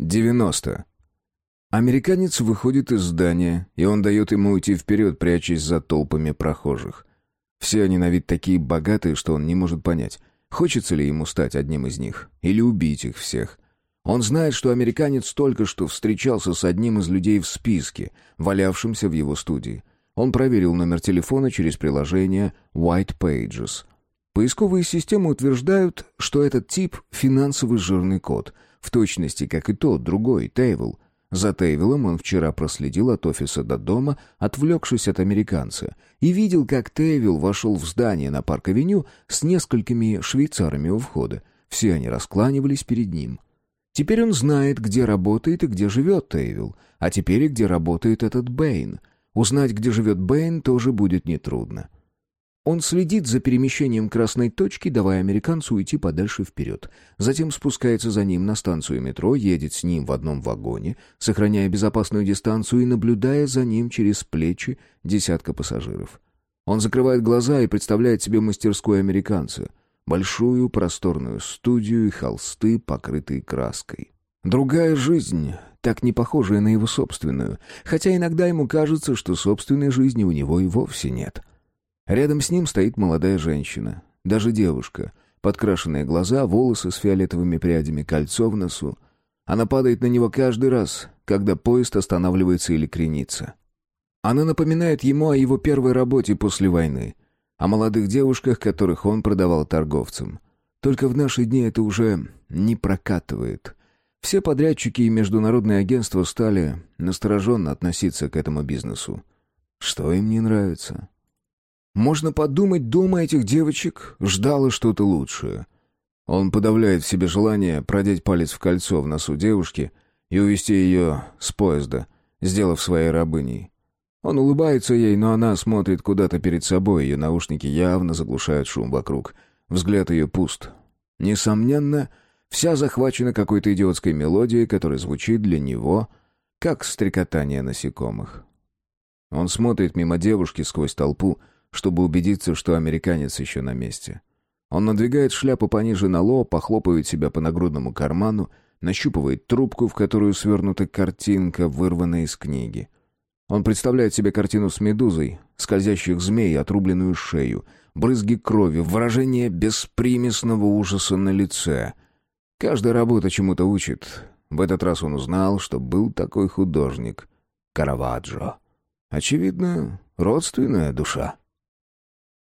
90. Американец выходит из здания, и он дает ему уйти вперед, прячась за толпами прохожих. Все они на вид такие богатые, что он не может понять, хочется ли ему стать одним из них или убить их всех. Он знает, что американец только что встречался с одним из людей в списке, валявшимся в его студии. Он проверил номер телефона через приложение White Pages. Поисковые системы утверждают, что этот тип — финансовый жирный кот, в точности, как и тот, другой, Тейвел. За Тейвелом он вчера проследил от офиса до дома, отвлекшись от американца, и видел, как Тейвел вошел в здание на парк-авеню с несколькими швейцарами у входа. Все они раскланивались перед ним. Теперь он знает, где работает и где живет Тейвел, а теперь и где работает этот Бэйн. Узнать, где живет Бэйн, тоже будет нетрудно. Он следит за перемещением красной точки, давая американцу уйти подальше вперед. Затем спускается за ним на станцию метро, едет с ним в одном вагоне, сохраняя безопасную дистанцию и наблюдая за ним через плечи десятка пассажиров. Он закрывает глаза и представляет себе мастерскую американца. Большую просторную студию и холсты, покрытые краской. Другая жизнь, так не похожая на его собственную, хотя иногда ему кажется, что собственной жизни у него и вовсе нет. — Рядом с ним стоит молодая женщина, даже девушка. Подкрашенные глаза, волосы с фиолетовыми прядями, кольцо в носу. Она падает на него каждый раз, когда поезд останавливается или кренится. Она напоминает ему о его первой работе после войны, о молодых девушках, которых он продавал торговцам. Только в наши дни это уже не прокатывает. Все подрядчики и международные агентства стали настороженно относиться к этому бизнесу. Что им не нравится? Можно подумать, дома этих девочек ждало что-то лучшее. Он подавляет в себе желание продеть палец в кольцо в носу девушки и увести ее с поезда, сделав своей рабыней. Он улыбается ей, но она смотрит куда-то перед собой, ее наушники явно заглушают шум вокруг. Взгляд ее пуст. Несомненно, вся захвачена какой-то идиотской мелодией, которая звучит для него, как стрекотание насекомых. Он смотрит мимо девушки сквозь толпу, чтобы убедиться, что американец еще на месте. Он надвигает шляпу пониже на лоб, похлопывает себя по нагрудному карману, нащупывает трубку, в которую свернута картинка, вырванная из книги. Он представляет себе картину с медузой, скользящих змей, отрубленную шею, брызги крови, выражение беспримесного ужаса на лице. Каждая работа чему-то учит. В этот раз он узнал, что был такой художник — Караваджо. Очевидно, родственная душа.